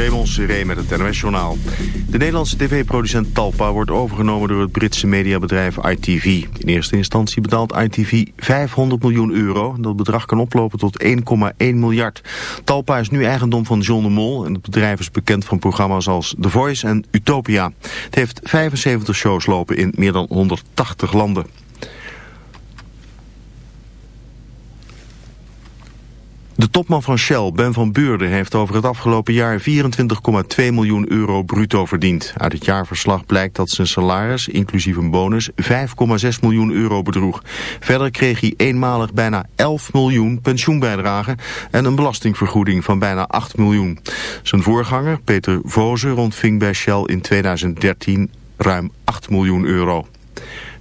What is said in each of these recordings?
Raymond Seré met het NOS Journaal. De Nederlandse tv-producent Talpa wordt overgenomen door het Britse mediabedrijf ITV. In eerste instantie betaalt ITV 500 miljoen euro. Dat bedrag kan oplopen tot 1,1 miljard. Talpa is nu eigendom van John de Mol. En het bedrijf is bekend van programma's als The Voice en Utopia. Het heeft 75 shows lopen in meer dan 180 landen. De topman van Shell, Ben van Beurden, heeft over het afgelopen jaar 24,2 miljoen euro bruto verdiend. Uit het jaarverslag blijkt dat zijn salaris, inclusief een bonus, 5,6 miljoen euro bedroeg. Verder kreeg hij eenmalig bijna 11 miljoen pensioenbijdragen en een belastingvergoeding van bijna 8 miljoen. Zijn voorganger, Peter Vozer, ontving bij Shell in 2013 ruim 8 miljoen euro.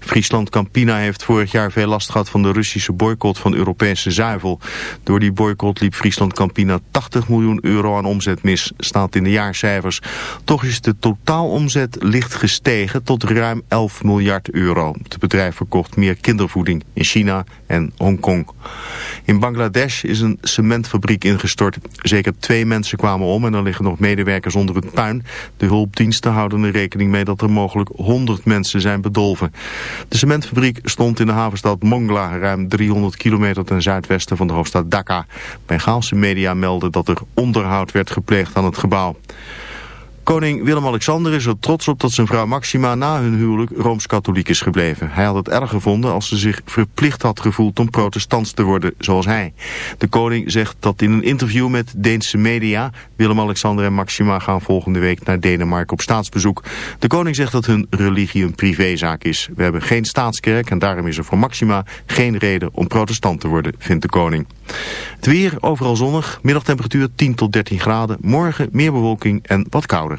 Friesland Campina heeft vorig jaar veel last gehad van de Russische boycott van Europese zuivel. Door die boycott liep Friesland Campina 80 miljoen euro aan omzet mis, staat in de jaarcijfers. Toch is de totaalomzet licht gestegen tot ruim 11 miljard euro. Het bedrijf verkocht meer kindervoeding in China en Hongkong. In Bangladesh is een cementfabriek ingestort. Zeker twee mensen kwamen om en er liggen nog medewerkers onder het puin. De hulpdiensten houden er rekening mee dat er mogelijk 100 mensen zijn bedolven. De cementfabriek stond in de havenstad Mongla, ruim 300 kilometer ten zuidwesten van de hoofdstad Dhaka. Bengaalse media melden dat er onderhoud werd gepleegd aan het gebouw. Koning Willem-Alexander is er trots op dat zijn vrouw Maxima na hun huwelijk Rooms-Katholiek is gebleven. Hij had het erg gevonden als ze zich verplicht had gevoeld om protestants te worden, zoals hij. De koning zegt dat in een interview met Deense media... Willem-Alexander en Maxima gaan volgende week naar Denemarken op staatsbezoek. De koning zegt dat hun religie een privézaak is. We hebben geen staatskerk en daarom is er voor Maxima geen reden om protestant te worden, vindt de koning. Het weer overal zonnig, middagtemperatuur 10 tot 13 graden. Morgen meer bewolking en wat kouder.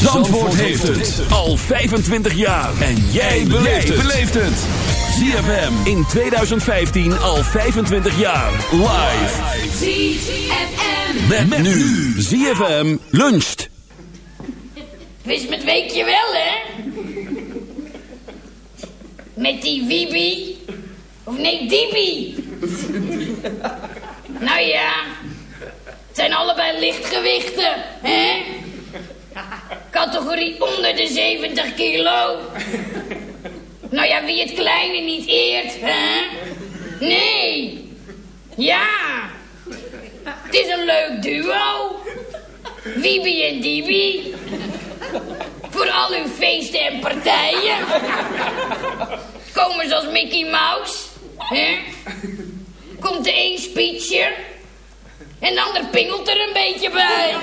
Zandvoort heeft het al 25 jaar. En jij beleeft het. ZFM in 2015 al 25 jaar. Live. ZFM. Met, nu. ZFM luncht. Wist met weekje wel, hè? Met die Wibi. Of nee, Dibi. nou ja, het zijn allebei lichtgewichten, hè? Categorie onder de 70 kilo. nou ja, wie het kleine niet eert, hè? Nee. Ja. Het is een leuk duo. Wibi en Dibi. Voor al uw feesten en partijen. Komen ze als Mickey Mouse. Hè? Komt de een speecher. En de ander pingelt er een beetje bij.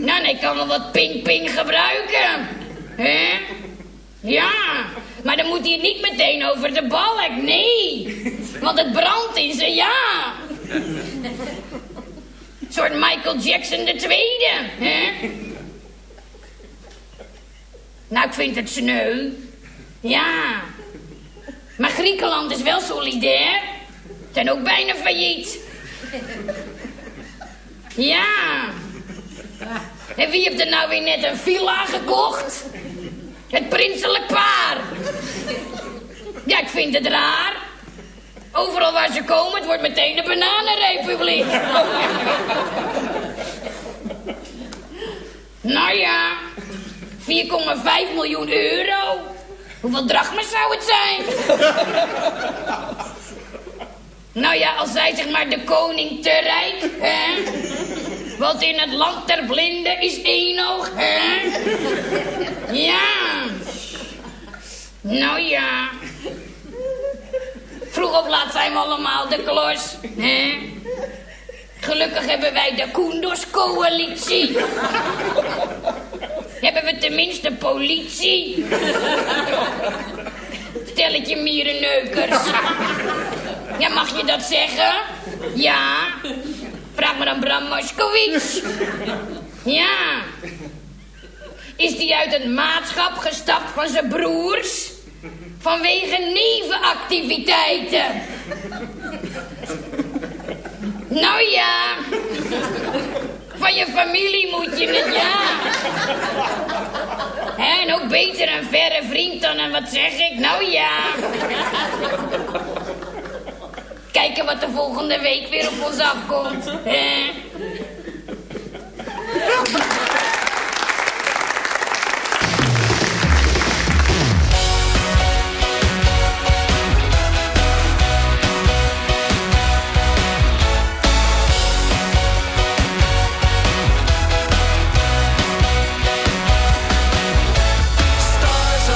Nou, ik kan wel wat ping-ping gebruiken. Hè? Ja, maar dan moet hij niet meteen over de balk. Nee, want het brandt in zijn ja. Een soort Michael Jackson de tweede, hè? Nou, ik vind het sneu. Ja. Maar Griekenland is wel solidair. Zijn ook bijna failliet. Ja. En wie heeft er nou weer net een villa gekocht? Het prinselijk paar. Ja, ik vind het raar. Overal waar ze komen, het wordt meteen de bananenrepubliek. nou ja, 4,5 miljoen euro. Hoeveel drachmen zou het zijn? nou ja, als zij zeg maar de koning te rijk, hè? Want in het land der blinden is één oog, hè? Ja. Nou ja. Vroeg of laat zijn we allemaal de klos, hè? Gelukkig hebben wij de Koendos-coalitie. hebben we tenminste politie. Stelletje mierenneukers. Ja, mag je dat zeggen? Ja. Vraag maar aan Bram Moskowitz. Ja. Is die uit het maatschap gestapt van zijn broers? Vanwege nevenactiviteiten. Nou ja. Van je familie moet je het, ja. En ook beter een verre vriend dan een, wat zeg ik? Nou ja. Kijken wat de volgende week weer op ons afkomt. Stars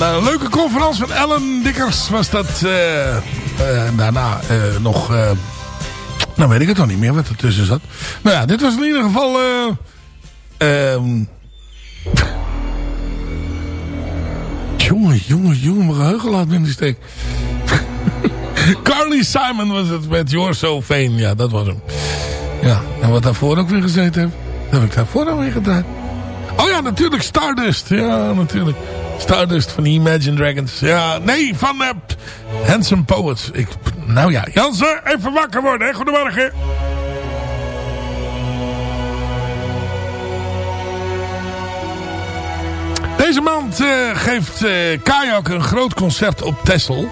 Een leuke conferentie van Ellen Dikkers was dat. eh, eh, daarna eh, nog... eh, nou weet ik het nog niet meer wat er tussen zat. Nou ja, dit was in ieder geval... eh, ehm, jongen, jongen, jongen, mijn geheugen laat me in steek. Carly Simon was het met You're So. Ja, dat was hem. Ja, en wat daarvoor ook weer gezeten heb. Dat heb ik daarvoor dan weer gedaan. Oh ja, natuurlijk Stardust. Ja, natuurlijk. Stardust van de Imagine Dragons. Ja, nee, van eh, Handsome Poets. Ik, nou ja, Jansen, even wakker worden. Hè? Goedemorgen. Deze maand eh, geeft eh, Kajak een groot concert op Texel.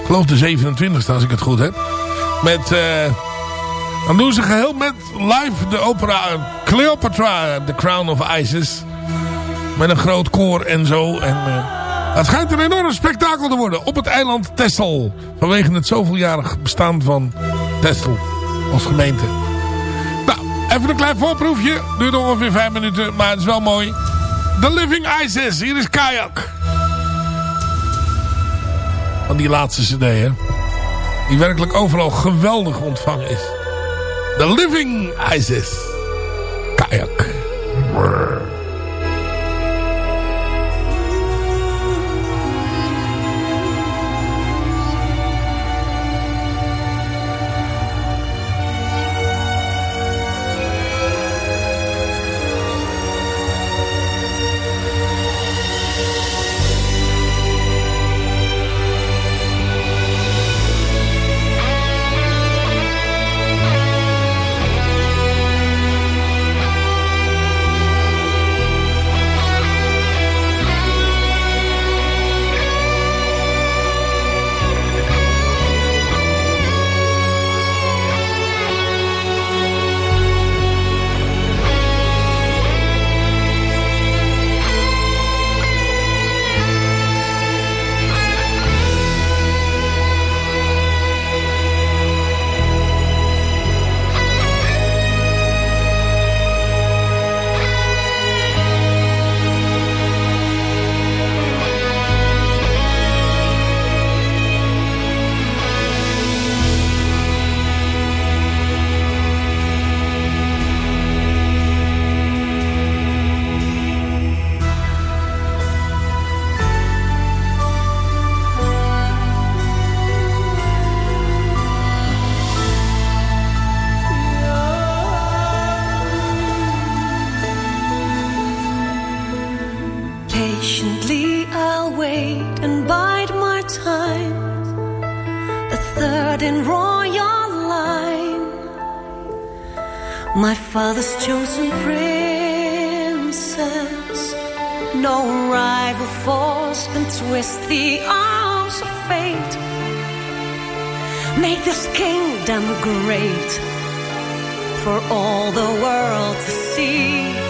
Ik geloof de 27e als ik het goed heb. Met... dan doen ze geheel met live de opera Cleopatra, The Crown of Isis. Met een groot koor en zo. En, eh, het schijnt een enorm spektakel te worden op het eiland Texel. Vanwege het zoveeljarig bestaan van Texel als gemeente. Nou, even een klein voorproefje. Duurt ongeveer vijf minuten, maar het is wel mooi. The Living Isis, hier is Kajak. Van die laatste cd, hè. Die werkelijk overal geweldig ontvangen is. The Living Isis. Kajak. Twist the arms of fate. Make this kingdom great for all the world to see.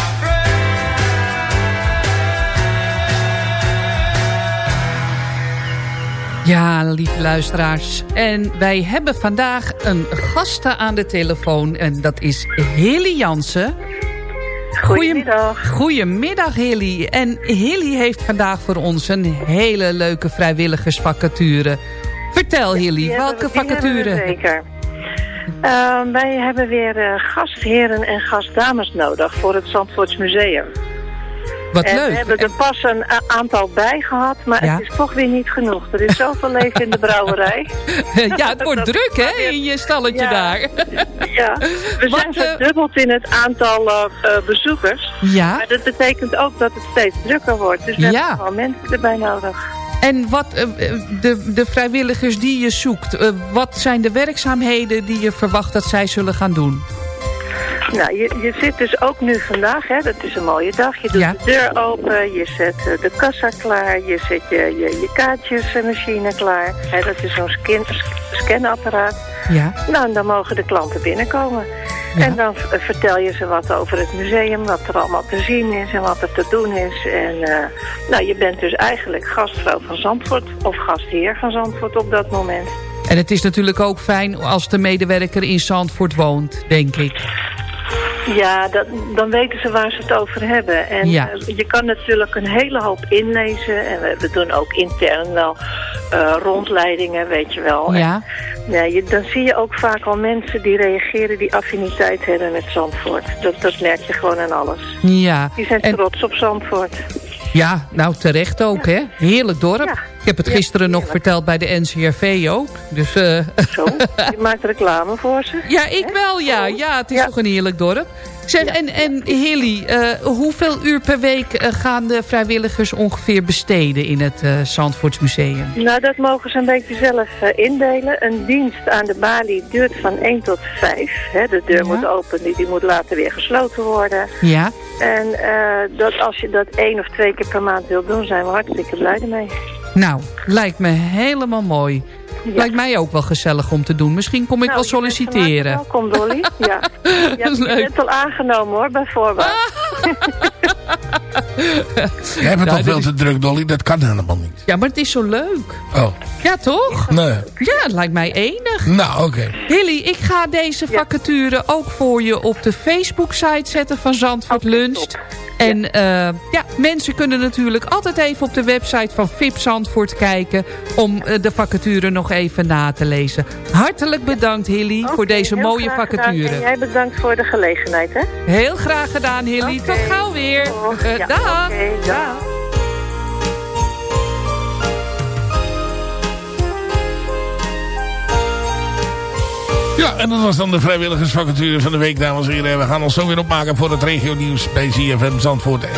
Ja, lieve luisteraars. En wij hebben vandaag een gasten aan de telefoon. En dat is Hilly Jansen. Goedemiddag. Goedemiddag, Hilly. En Hilly heeft vandaag voor ons een hele leuke vrijwilligersvacature. Vertel, Hilly, welke vacature? Zeker. Ehm, wij hebben weer eh, gastheren en gastdames nodig voor het Zandvoorts Museum. Wat en leuk. We hebben er pas een aantal bij gehad, maar Ja. het is toch weer niet genoeg. Er is zoveel leven in de brouwerij. ja, het wordt druk, hè, in je stalletje Ja. daar. Ja, we Wat, zijn eh, verdubbeld in het aantal eh, eh, bezoekers. Ja. Maar dat betekent ook dat het steeds drukker wordt. Dus we Ja. hebben gewoon mensen erbij nodig. En wat de, de vrijwilligers die je zoekt, wat zijn de werkzaamheden die je verwacht dat zij zullen gaan doen? Nou, je, je zit dus ook nu vandaag, hè, dat is een mooie dag. Je doet Ja. de deur open, je zet eh, de kassa klaar, je zet je, je, je kaartjesmachine klaar. Hè, dat is zo'n scan, scanapparaat. Ja. Nou, en dan mogen de klanten binnenkomen. En dan v- vertel je ze wat over het museum, wat er allemaal te zien is en wat er te doen is. En eh, nou, je bent dus eigenlijk gastvrouw van Zandvoort of gastheer van Zandvoort op dat moment. En het is natuurlijk ook fijn als de medewerker in Zandvoort woont, denk ik. Ja, dat, dan weten ze waar ze het over hebben. En Ja. eh, je kan natuurlijk een hele hoop inlezen. En we, we doen ook intern wel eh, rondleidingen, weet je wel. Ja. En, ja, je, dan zie je ook vaak al mensen die reageren die affiniteit hebben met Zandvoort. Dat, dat merk je gewoon aan alles. Ja. Die zijn En- trots op Zandvoort. Ja, nou terecht ook, hè. Heerlijk dorp. Ik heb het Ja, gisteren nog verteld bij de NCRV ook. Dus, eh Zo, je maakt reclame voor ze. ja, ik wel, ja. Ja, het is toch een heerlijk dorp. Zeg, en, en Hilly, eh, hoeveel uur per week eh, gaan de vrijwilligers ongeveer besteden in het eh Zandvoorts Museum? Nou, dat mogen ze een beetje zelf indelen. Een dienst aan de balie duurt van 1 tot 5. Hè, de deur moet open, die, die moet later weer gesloten worden. Ja. En dat als je dat één of twee keer per maand wilt doen, zijn we hartstikke blij ermee. Nou, lijkt me helemaal mooi. Lijkt mij ook wel gezellig om te doen. Misschien kom ik Nou, wel solliciteren. Welkom Dolly. Ja. Je Leuk. bent al aangenomen hoor, bij voorbaat. Jij bent Nou, al dit veel is- te druk, Dolly. Dat kan helemaal niet. Ja, maar het is zo leuk. Oh, Ja, toch? nee. Ja, het lijkt mij enig. Nou, oké. Hilly, ik ga deze vacature ook voor je op de Facebook-site zetten van Zandvoort Lunch. En eh, ja, mensen kunnen natuurlijk altijd even op de website van VIP Zandvoort kijken... om eh, de vacature nog even na te lezen. Hartelijk bedankt, Hilly, voor deze mooie gedaan. vacature. En jij bedankt voor de gelegenheid, hè? Heel graag gedaan, Hilly. Tot gauw weer. Eh, ja, dag. oké, dag. Ja, en dat was dan de vrijwilligersvacature van de week, dames en heren. We gaan ons zo weer opmaken voor het regio nieuws bij ZFM Zandvoort. En, eh,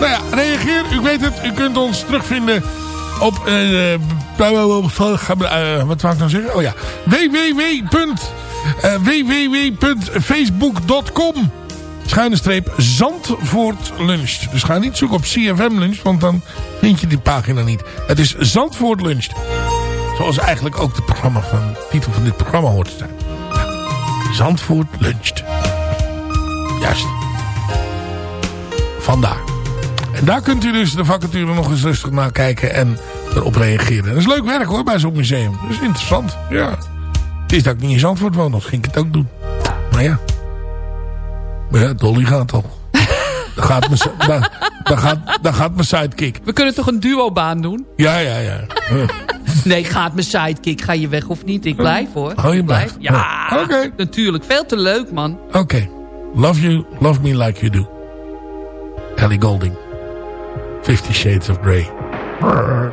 nou ja, reageer. U weet het, u kunt ons terugvinden op... eh, wat wou ik nou zeggen? Oh ja, www. www.facebook.com schuine streep Zandvoort Lunch. Dus ga niet zoeken op CFM Lunch, want dan vind je die pagina niet. Het is Zandvoort Lunch. Zoals eigenlijk ook de, programma van, de titel van dit programma hoort te zijn. Zandvoort luncht. Juist. Vandaar. En daar kunt u dus de vacature nog eens rustig naar kijken en erop reageren. Dat is leuk werk hoor, bij zo'n museum. Dat is interessant. Ja. Het is dat ik niet in Zandvoort woon, dan ging ik het ook doen. Maar ja. Maar ja, Dolly gaat al. Dan gaat mijn, dan, dan gaat, dan gaat mijn sidekick. We kunnen toch een duobaan doen? Ja, ja, ja. Nee, gaat mijn sidekick. Ga je weg of niet? Ik blijf hoor. Oh, je blijft? Ja, Oké. natuurlijk. Veel te leuk, man. Oké. Love you, love me like you do. Ellie Golding. Fifty Shades of Grey. You're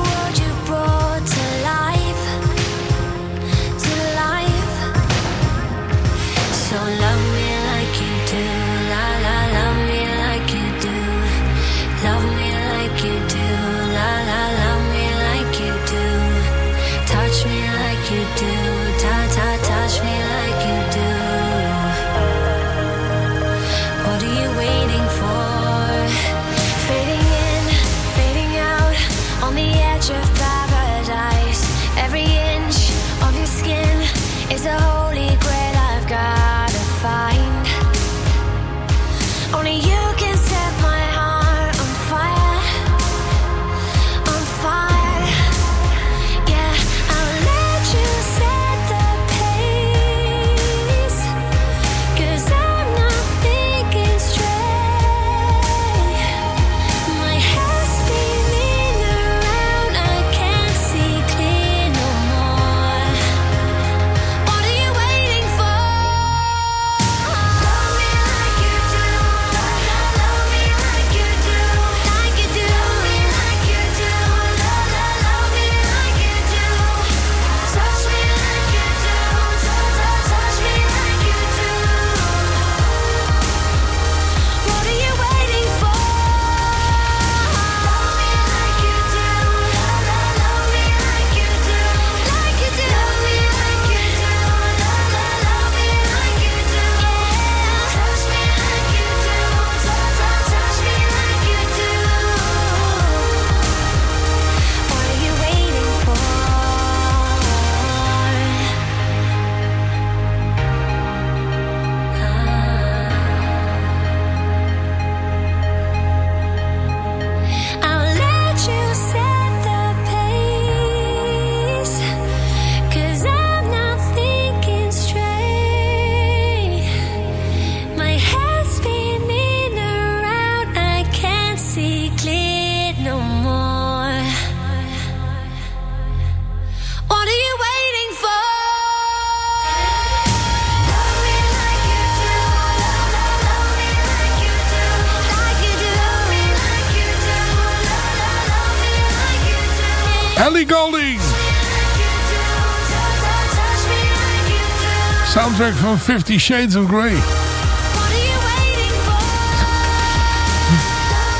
Soundtrack van Fifty Shades of Grey.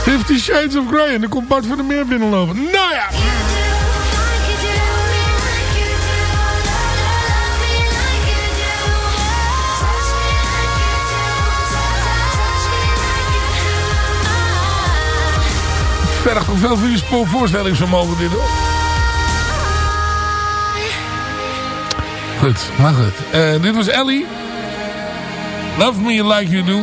Fifty Shades of Grey. En dan komt Bart van der Meer binnenlopen. Nou ja. vergt toch veel van je voorstellingsvermogen dit hoor. Goed, maar goed. Eh, dit was Ellie. Love Me Like You Do.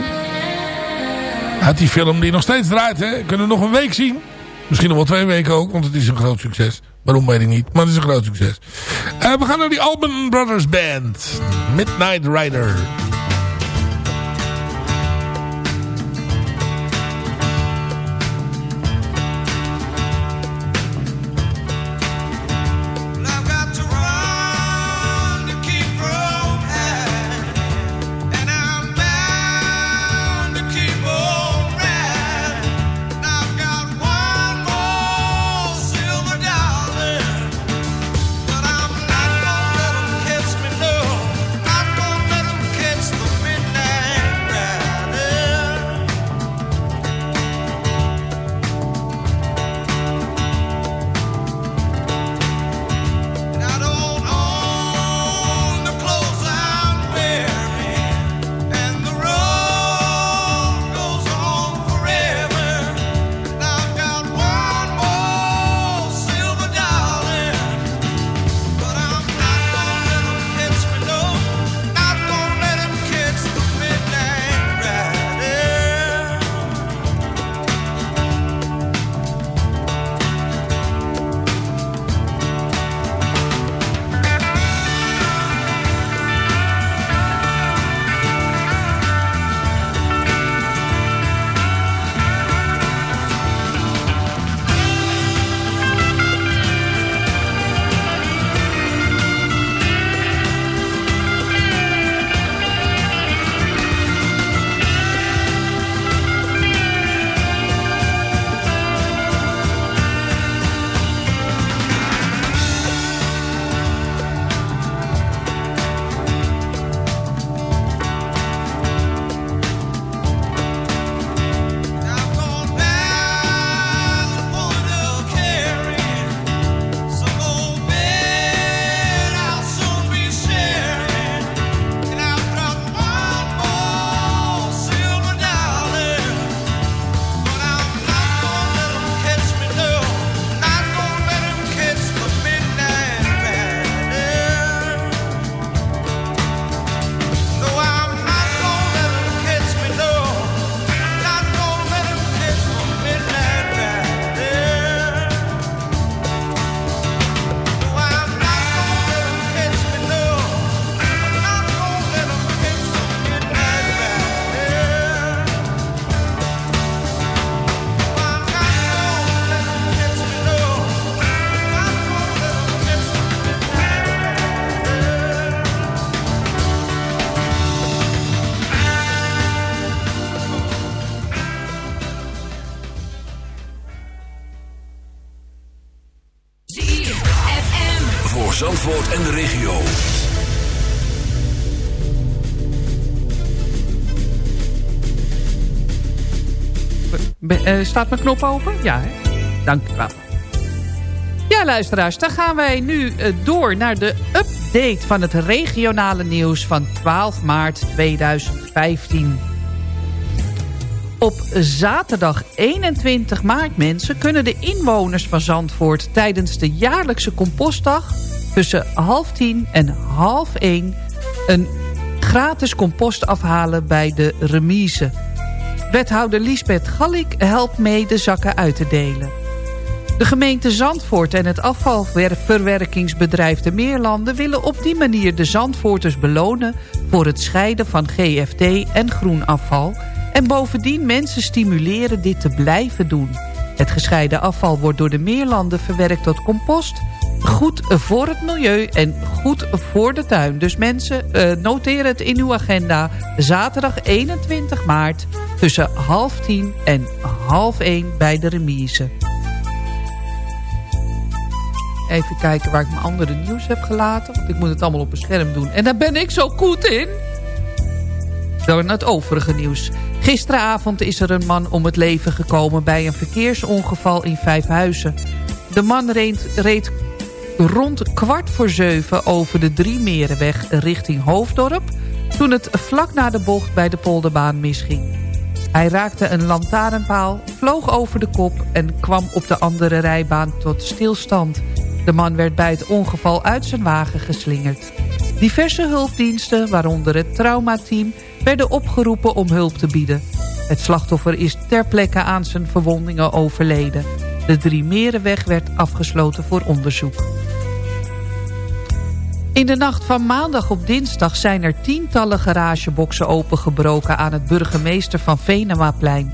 Uit die film die nog steeds draait. Hè. Kunnen we nog een week zien. Misschien nog wel twee weken ook. Want het is een groot succes. Waarom weet ik niet. Maar het is een groot succes. Eh, we gaan naar die Alban Brothers Band. Midnight Rider. Eh, staat mijn knop open? Ja, hè? Dank u wel. Ja, luisteraars, dan gaan wij nu eh, door naar de update van het regionale nieuws van 12 maart 2015. Op zaterdag 21 maart, mensen, kunnen de inwoners van Zandvoort... tijdens de jaarlijkse compostdag tussen half tien en half één... een gratis compost afhalen bij de remise. Wethouder Liesbeth Gallik helpt mee de zakken uit te delen. De gemeente Zandvoort en het afvalverwerkingsbedrijf De Meerlanden... willen op die manier de Zandvoorters belonen... voor het scheiden van GFT en groenafval... en bovendien mensen stimuleren dit te blijven doen. Het gescheiden afval wordt door De Meerlanden verwerkt tot compost... goed voor het milieu en goed voor de tuin. Dus mensen, eh, noteer het in uw agenda. Zaterdag 21 maart tussen half tien en half één bij de remise. even kijken waar ik mijn andere nieuws heb gelaten. Want ik moet het allemaal op een scherm doen. En daar ben ik zo goed in. Dan het overige nieuws. Gisteravond is er een man om het leven gekomen bij een verkeersongeval in Vijfhuizen. De man reed, reed rond kwart voor zeven over de Driemerenweg richting Hoofddorp... toen het vlak na de bocht bij de polderbaan misging. Hij raakte een lantaarnpaal, vloog over de kop en kwam op de andere rijbaan tot stilstand. De man werd bij het ongeval uit zijn wagen geslingerd. Diverse hulpdiensten, waaronder het traumateam, werden opgeroepen om hulp te bieden. Het slachtoffer is ter plekke aan zijn verwondingen overleden. De Driemerenweg werd afgesloten voor onderzoek. In de nacht van maandag op dinsdag zijn er tientallen garageboxen opengebroken aan het burgemeester van Venemaplein.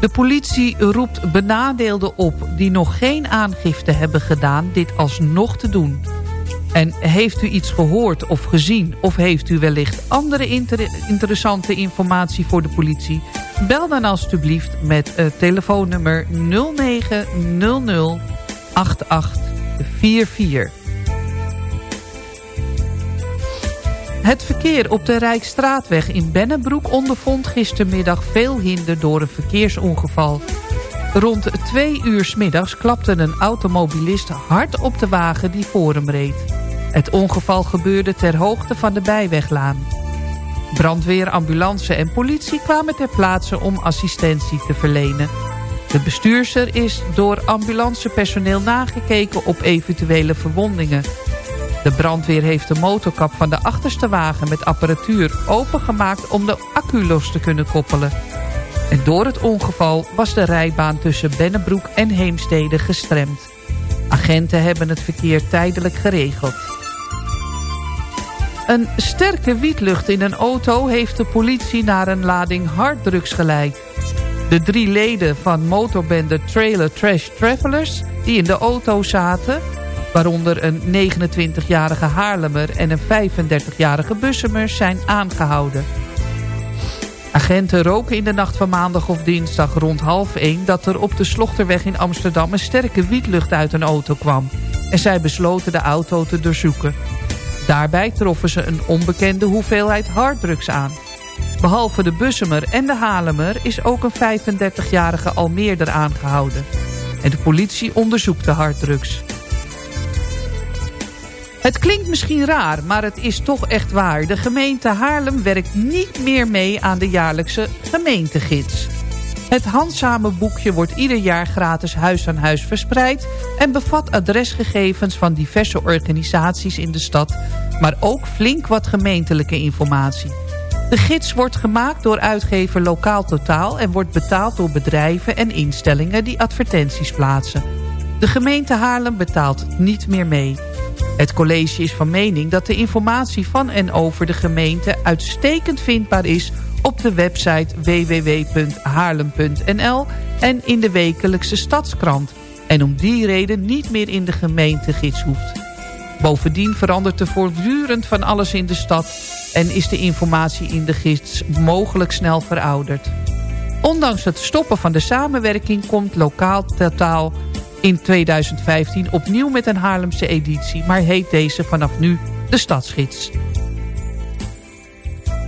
De politie roept benadeelden op die nog geen aangifte hebben gedaan dit alsnog te doen. En heeft u iets gehoord of gezien of heeft u wellicht andere inter interessante informatie voor de politie? Bel dan alstublieft met uh, telefoonnummer 0900 8844. Het verkeer op de Rijksstraatweg in Bennebroek ondervond gistermiddag veel hinder door een verkeersongeval. Rond twee uur 's middags klapte een automobilist hard op de wagen die voor hem reed. Het ongeval gebeurde ter hoogte van de Bijweglaan. Brandweer, ambulance en politie kwamen ter plaatse om assistentie te verlenen. De bestuurser is door ambulancepersoneel nagekeken op eventuele verwondingen. De brandweer heeft de motorkap van de achterste wagen met apparatuur opengemaakt om de accu los te kunnen koppelen. En door het ongeval was de rijbaan tussen Bennebroek en Heemstede gestremd. Agenten hebben het verkeer tijdelijk geregeld. Een sterke wietlucht in een auto heeft de politie naar een lading harddrugs geleid. De drie leden van motorbende Trailer Trash Travelers die in de auto zaten... waaronder een 29-jarige Haarlemmer en een 35-jarige Bussemer zijn aangehouden. Agenten roken in de nacht van maandag of dinsdag rond half 1... dat er op de Slochterweg in Amsterdam een sterke wietlucht uit een auto kwam. En zij besloten de auto te doorzoeken. Daarbij troffen ze een onbekende hoeveelheid harddrugs aan. Behalve de Bussemer en de Halemer is ook een 35-jarige Almeerder aangehouden. En de politie onderzoekt de harddrugs. Het klinkt misschien raar, maar het is toch echt waar. De gemeente Haarlem werkt niet meer mee aan de jaarlijkse gemeentegids. Het handzame boekje wordt ieder jaar gratis huis aan huis verspreid... en bevat adresgegevens van diverse organisaties in de stad... maar ook flink wat gemeentelijke informatie. De gids wordt gemaakt door uitgever Lokaal Totaal... en wordt betaald door bedrijven en instellingen die advertenties plaatsen. De gemeente Haarlem betaalt niet meer mee. Het college is van mening dat de informatie van en over de gemeente... uitstekend vindbaar is op de website www.haarlem.nl en in de wekelijkse stadskrant. En om die reden niet meer in de gemeentegids hoeft. Bovendien verandert er voortdurend van alles in de stad... en is de informatie in de gids mogelijk snel verouderd. Ondanks het stoppen van de samenwerking komt lokaal totaal in 2015 opnieuw met een Haarlemse editie... maar heet deze vanaf nu de Stadsgids.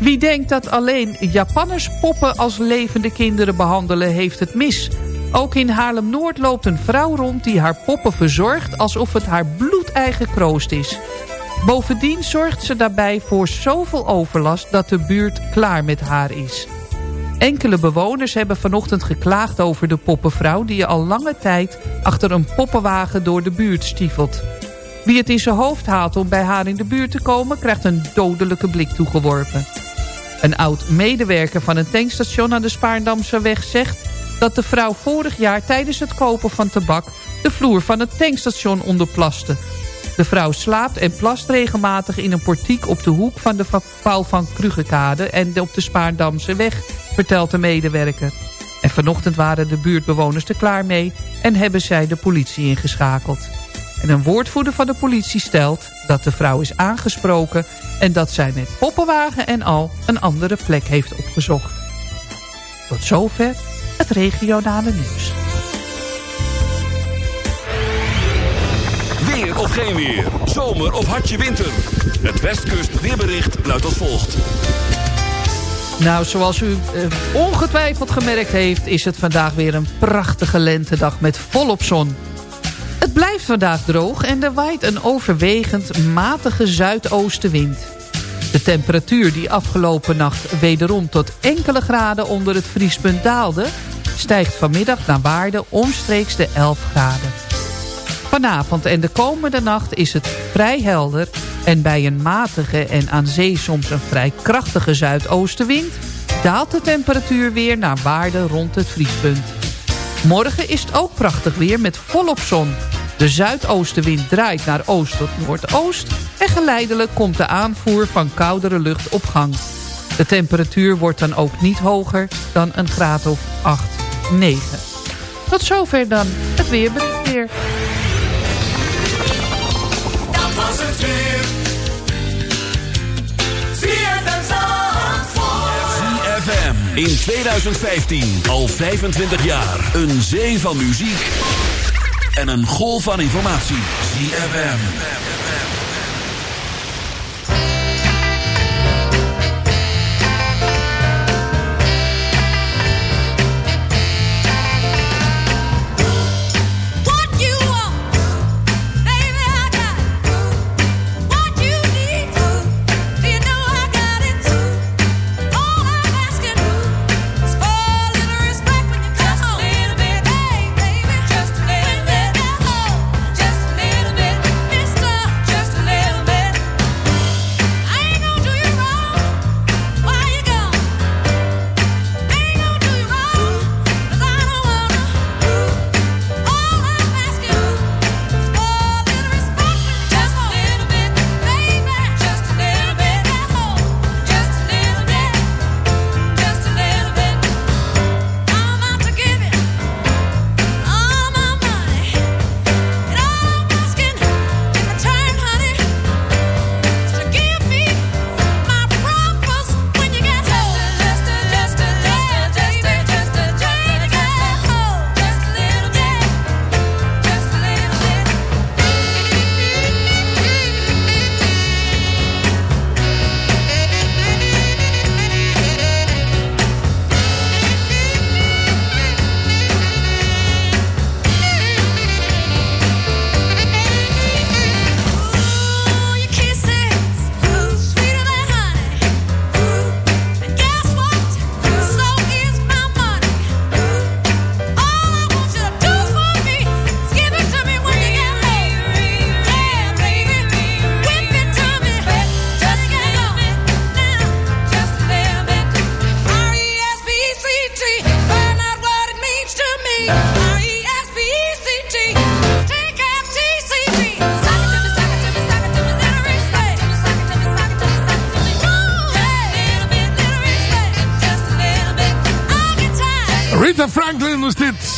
Wie denkt dat alleen Japanners poppen als levende kinderen behandelen, heeft het mis. Ook in Haarlem-Noord loopt een vrouw rond die haar poppen verzorgt... alsof het haar bloedeigen kroost is. Bovendien zorgt ze daarbij voor zoveel overlast dat de buurt klaar met haar is. Enkele bewoners hebben vanochtend geklaagd over de poppenvrouw... die al lange tijd achter een poppenwagen door de buurt stiefelt. Wie het in zijn hoofd haalt om bij haar in de buurt te komen... krijgt een dodelijke blik toegeworpen. Een oud-medewerker van een tankstation aan de Spaarndamse weg zegt... dat de vrouw vorig jaar tijdens het kopen van tabak... de vloer van het tankstation onderplaste. De vrouw slaapt en plast regelmatig in een portiek op de hoek van de Paul van Krugekade... en op de Spaarndamse weg, vertelt de medewerker. En vanochtend waren de buurtbewoners er klaar mee... en hebben zij de politie ingeschakeld. En een woordvoerder van de politie stelt dat de vrouw is aangesproken... en dat zij met poppenwagen en al een andere plek heeft opgezocht. Tot zover het regionale nieuws. Weer of geen weer. Zomer of hartje winter. Het Westkust weerbericht luidt als volgt. Nou, zoals u eh, ongetwijfeld gemerkt heeft... is het vandaag weer een prachtige lentedag met volop zon. Het blijft vandaag droog en er waait een overwegend matige zuidoostenwind. De temperatuur die afgelopen nacht wederom tot enkele graden onder het vriespunt daalde... stijgt vanmiddag naar waarde omstreeks de 11 graden. Vanavond en de komende nacht is het vrij helder... en bij een matige en aan zee soms een vrij krachtige zuidoostenwind... daalt de temperatuur weer naar waarde rond het vriespunt. Morgen is het ook prachtig weer met volop zon. De zuidoostenwind draait naar oost tot noordoost... en geleidelijk komt de aanvoer van koudere lucht op gang. De temperatuur wordt dan ook niet hoger dan een graad of 8, 9. Tot zover dan het weerbericht weer. Weer. ZFM Zandvoort. ZFM in 2015 al 25 jaar. Een zee van muziek en een golf van informatie. ZFM.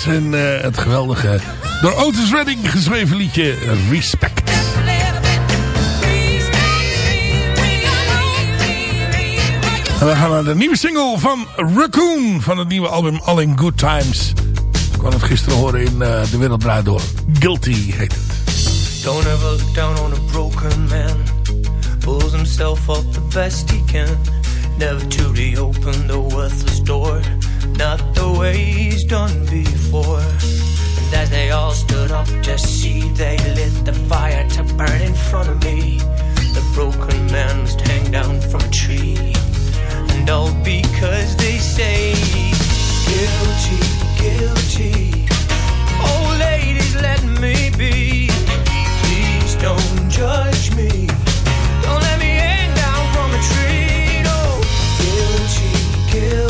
En eh, het geweldige, door Otis Redding geschreven liedje Respect. En we gaan naar de nieuwe single van Raccoon van het nieuwe album All in Good Times. Ik kwam het gisteren horen in eh, De Wereld Draait Door. Guilty heet het. Don't ever look down on a broken man. Pulls himself up the best he can. Never to reopen the worthless door. Not the way he's done before. And as they all stood up to see, they lit the fire to burn in front of me. The broken man must hang down from a tree. And all because they say, guilty, guilty. Oh, ladies, let me be. Please don't judge me. Don't let me hang down from a tree. No, guilty, guilty.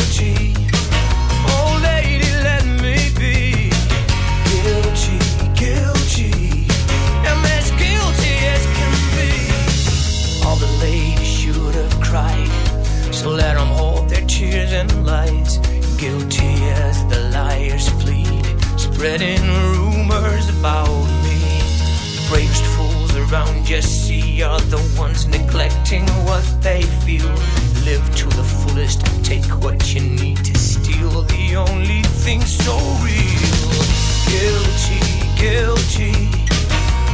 Lies. Guilty as the liars plead. Spreading rumors about me. Bravest fools around you see are the ones neglecting what they feel. Live to the fullest, take what you need to steal. The only thing so real. Guilty, guilty.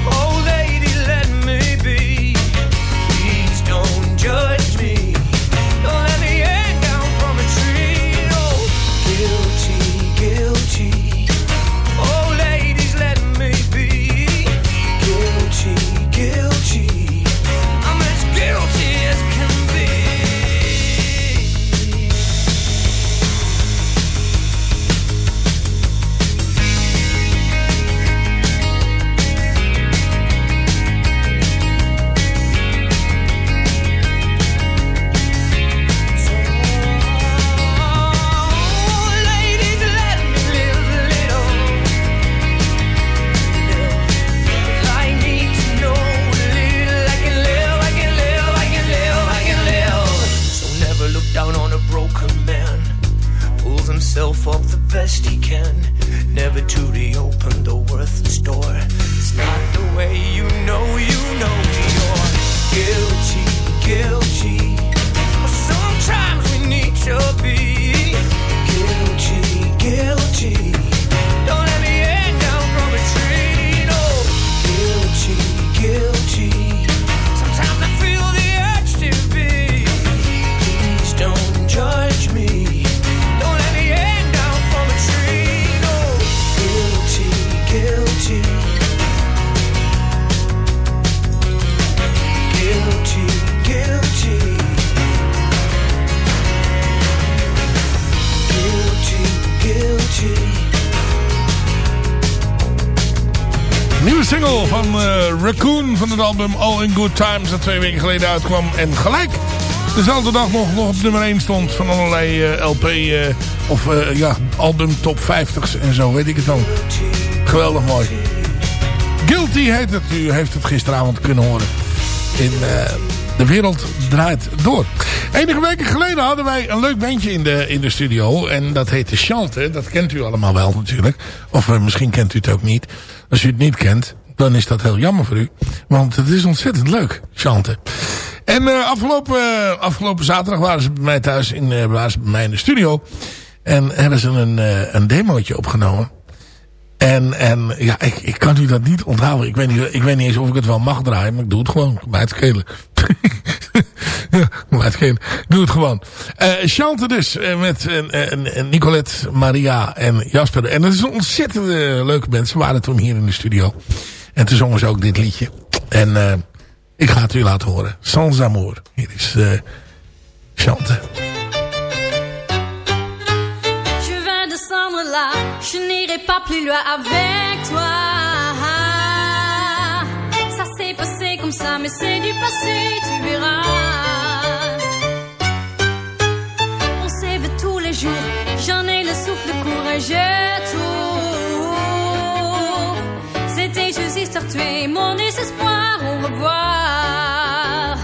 Oh, they best Times dat twee weken geleden uitkwam. En gelijk dezelfde dag nog, nog op nummer 1 stond van allerlei eh, LP eh, of eh, ja, album top 50's en zo weet ik het dan. Geweldig mooi. Guilty heet het. U heeft het gisteravond kunnen horen. In De Wereld Draait Door. Enige weken geleden hadden wij een leuk bandje in de, in de studio. En dat heette Chante. Dat kent u allemaal wel natuurlijk. Of misschien kent u het ook niet. Als u het niet kent, dan is dat heel jammer voor u. Want het is ontzettend leuk, Chante. En eh, afgelopen, eh, afgelopen zaterdag waren ze bij mij thuis. In, eh, bij mij in de studio. En hebben ze een, een demootje opgenomen. En, en ja, ik, ik kan u dat niet onthouden. Ik weet niet, ik weet niet eens of ik het wel mag draaien, maar ik doe het gewoon. Bij het schelen. ja, het doe het gewoon. Chante dus, met Nicolette, Maria en Jasper. En dat is een ontzettend leuke band. Ze waren toen hier in de studio. En toen zongen ze ook dit liedje. En eh, ik ga het u laten horen. Sans amour. Hier is eh Chante. Je vais descendre là, je n'irai pas plus loin avec toi. Ça s'est passé comme ça, mais c'est du passé, tu verras. On s'éveille tous les jours, j'en ai le souffle courageux tuer mon désespoir, au revoir.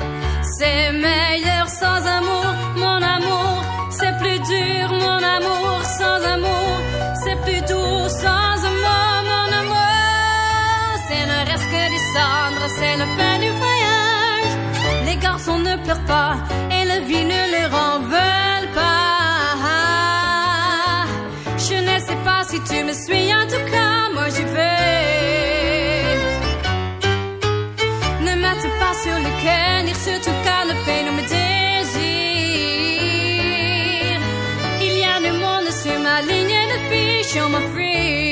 C'est meilleur sans amour, mon amour. C'est plus dur, mon amour, sans amour. C'est plus doux, sans amour, mon amour. C'est ne reste que des cendres, c'est la fin du voyage. Les garçons ne pleurent pas et la vie ne leur en pas. Je ne sais pas si tu me suis, en tout cas, de fiche, on m'a free.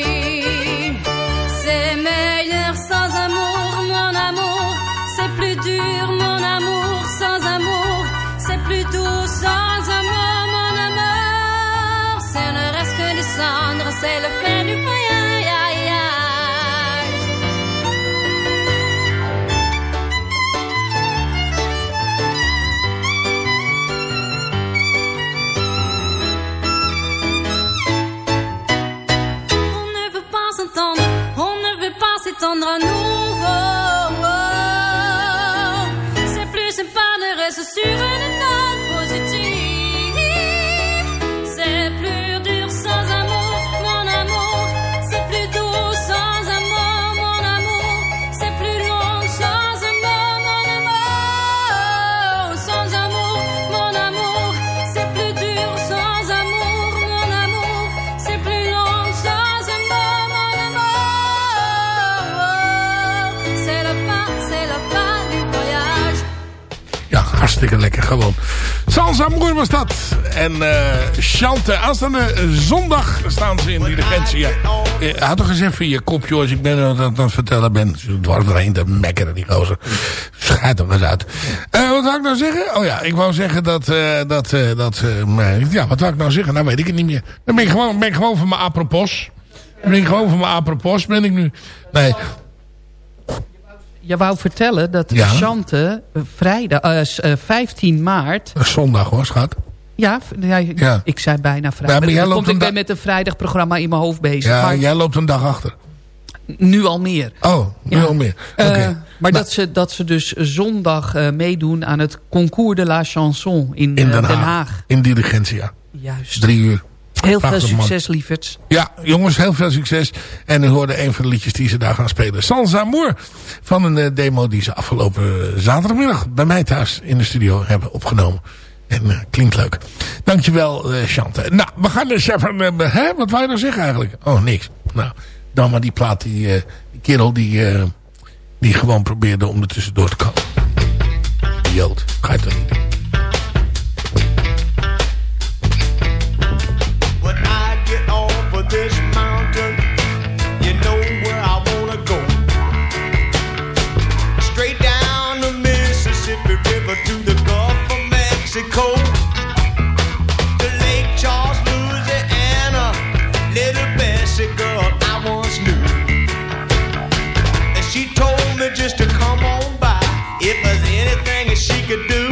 t'attendre nous. Hartstikke lekker gewoon. Sans Amour was dat. En eh Chante, aanstaande zondag staan ze in Diligentia. Eh, houd toch eens even je kop, als ik ben aan het vertellen ben. Zo Dwars doorheen te mekkeren, die gozer. Schijt er eens uit. Eh, wat wou ik nou zeggen? Oh ja, ik wou zeggen dat... dat, dat ja, wat wou ik nou zeggen? Nou weet ik het niet meer. Dan ben ik gewoon, ben ik gewoon van mijn apropos. Dan ben ik gewoon van mijn apropos, ben ik nu. Nee, Je wou vertellen dat Ja. Chante eh, vrijdag, eh, s- eh, 15 maart... dat is zondag hoor, schat. Ja, ja, ik- Ja. ik zei bijna Ja, vrijdag. loopt komt, ik ben met een vrijdagprogramma in mijn hoofd bezig. Ja, maar jij loopt een dag achter. nu al meer. Oh, nu Ja. al meer. Eh, Oké. maar dat ze, dat ze dus zondag eh, meedoen aan het Concours de la Chanson in, In eh, Den Den Haag. Haag. In Diligentia. Juist. Drie uur. Heel veel succes, man. lieverds. Ja, jongens, heel veel succes. En u hoorde een van de liedjes die ze daar gaan spelen. Sans Amour van een eh, demo die ze afgelopen zaterdagmiddag... bij mij thuis in de studio hebben opgenomen. En eh, klinkt leuk. Dankjewel, uh, Chante. Nou, we gaan dus even... Hè? Wat wij je nou zeggen eigenlijk? Oh, niks. Nou, dan maar die plaat, die, die kerel die, die gewoon probeerde om er tussendoor te komen. Jood, ga je toch niet doen. could do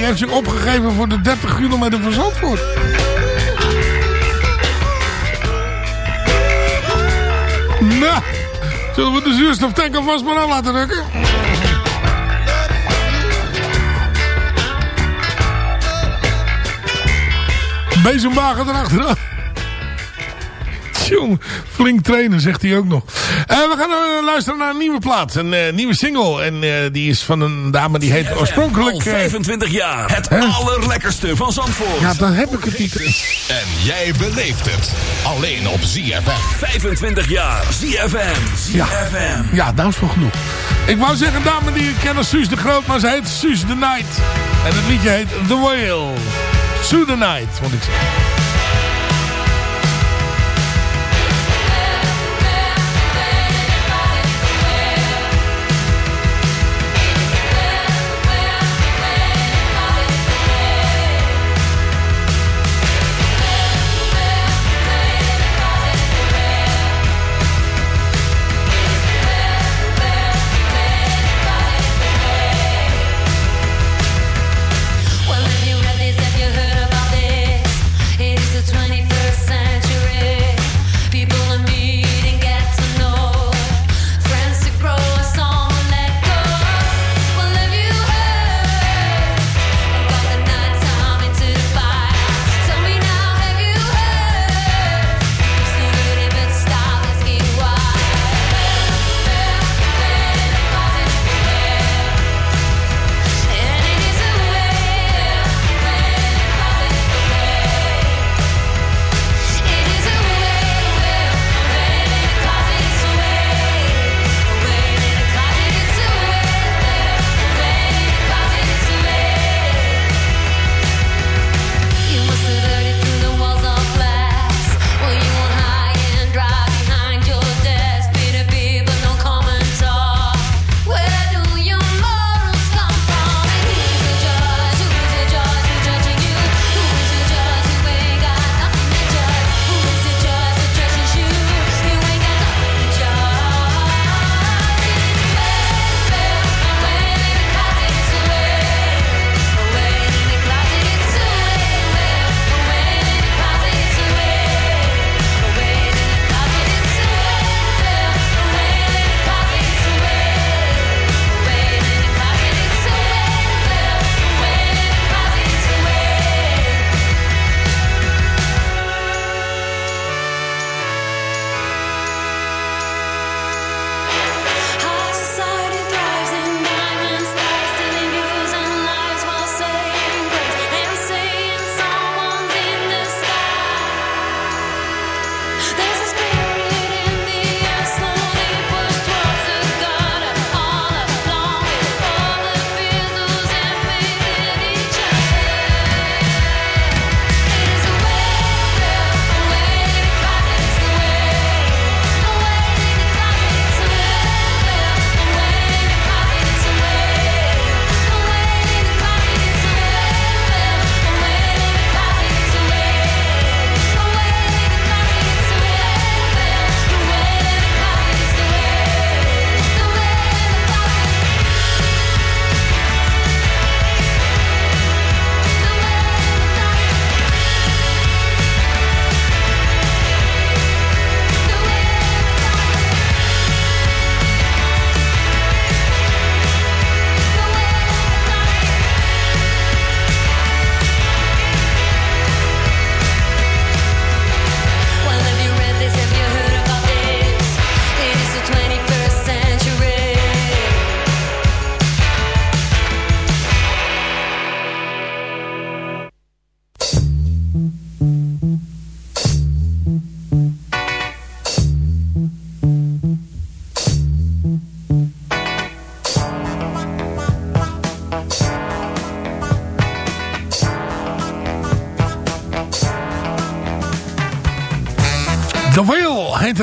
die heeft zich opgegeven voor de 30 kilometer van Zandvoort. Nou, zullen we de zuurstoftank alvast maar aan laten drukken? Bezemwagen erachteraan. Tjonge, flink trainen, zegt hij ook nog. Eh, we gaan eh, luisteren naar een nieuwe plaat. Een eh, nieuwe single. En die is van een dame die heet oorspronkelijk... Al eh, 25 jaar. Het allerlekkerste van Zandvoort. ja, dan heb ik het niet. En jij beleeft het. Alleen op ZFM. 25 jaar. ZFM. Ja. ZFM. Ja, nou is wel genoeg. Ik wou zeggen een dame die ik ken als Suus de Groot, maar ze heet Suus the Night. En het liedje heet The Whale. Sue the Night, moet ik zeggen.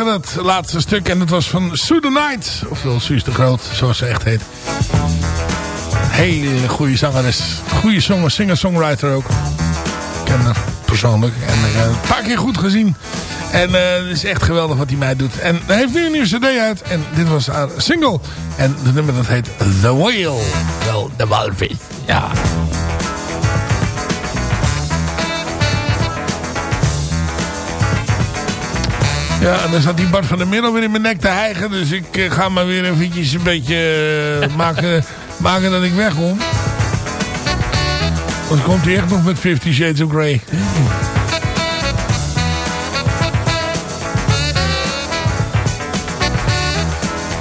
Heette het laatste stuk. En het was van Sue the Night. Ofwel Suus de Groot, zoals ze echt heet. Hele goede zangeres. Goede singer-songwriter ook. Ik ken haar persoonlijk. En eh, een paar keer goed gezien. En eh, het is echt geweldig wat die meid doet. En hij heeft nu een nieuwe cd uit. En dit was haar single. En de nummer dat heet The Whale. Wel, de walvis. Ja. Ja, en dan zat die Bart van der Middel weer in mijn nek te hijgen. Dus ik eh, ga maar weer eventjes een beetje eh, maken, maken dat ik wegkom. Dan komt hij echt nog met Fifty Shades of Grey.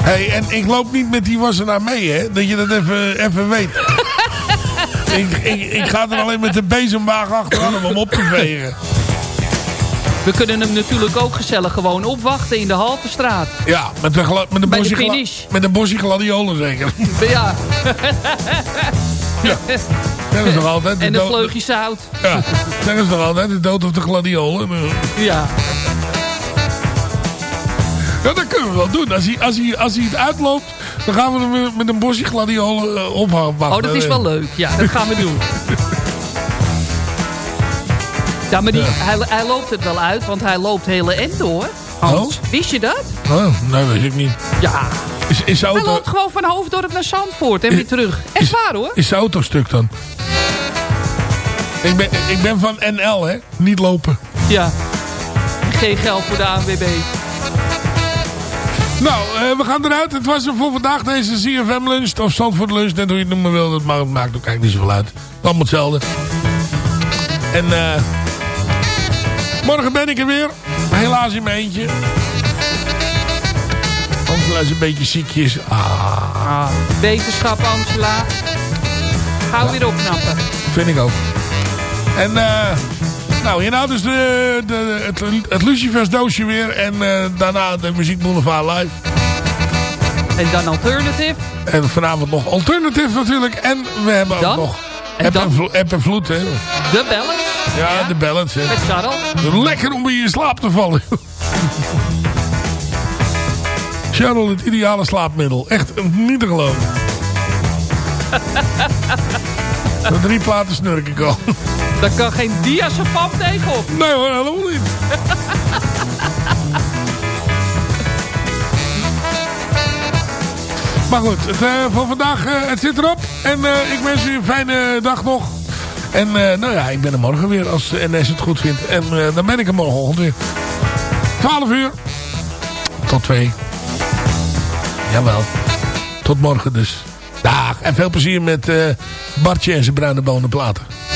hey, en ik loop niet met die wassenaar mee, hè? Dat je dat even, even weet. ik, ik, ik ga er alleen met de bezemwagen achteraan om hem op te vegen. We kunnen hem natuurlijk ook gezellig gewoon opwachten in de Haltestraat. Ja, met met een de bosje, met een bosje gladiolen zeker. Ja. Dat is nog altijd de En een vleugje zout. Ja, dat is nog altijd de dood of de gladiolen. Ja. Ja, dat kunnen we wel doen. Als hij, als hij, als hij het uitloopt, dan gaan we hem met een bosje gladiolen uh, opwachten. Oh, dat is wel leuk. Ja, dat gaan we doen. Ja, maar die, hij, hij loopt het wel uit, want hij loopt hele end door. Hans, wist je dat? Oh, nee, weet ik niet. Ja. Is, is zijn Hij auto, loopt gewoon van Hoofddorp naar Zandvoort en weer terug. Echt waar hoor. is zijn auto stuk dan? Ik ben, ik ben van NL, hè? Niet lopen. Ja. Geen geld voor de ANWB. Nou, eh, we gaan eruit. Het was er voor vandaag deze CFM lunch. Of Zandvoort lunch, net hoe je het noemen wil. Dat maakt, maakt ook eigenlijk niet zoveel uit. Allemaal hetzelfde. En eh morgen ben ik er weer. Helaas in mijn eentje. Angela is een beetje ziekjes. Ah, Ah, wetenschap, Angela. Gauw weer opknappen. vind ik ook. En eh nou, hierna dus de, de, het, het Lucifers doosje weer. En eh, daarna de Muziek Boulevard live. En dan Alternative. En vanavond nog Alternative natuurlijk. En we hebben Dan? ook nog En App dan? en, Vlo- App en Vloed. Hè. De Balance. Ja, de balance. Hè. Met Charles. Lekker om in je slaap te vallen. Charles, het ideale slaapmiddel. Echt niet te geloven. Zo drie platen snurken komen. Daar kan geen diazepam tegenop. Nee hoor, helemaal niet. Maar goed, het, eh, voor vandaag, eh, het zit erop. En eh, ik wens u een fijne dag nog. En eh, nou ja, ik ben er morgen weer als NS het goed vindt. En eh, dan ben ik er morgenochtend weer. 12 uur. Tot 2. Jawel. Tot morgen dus. Dag. En veel plezier met eh, Bartje en zijn bruine bonenplaten. Tot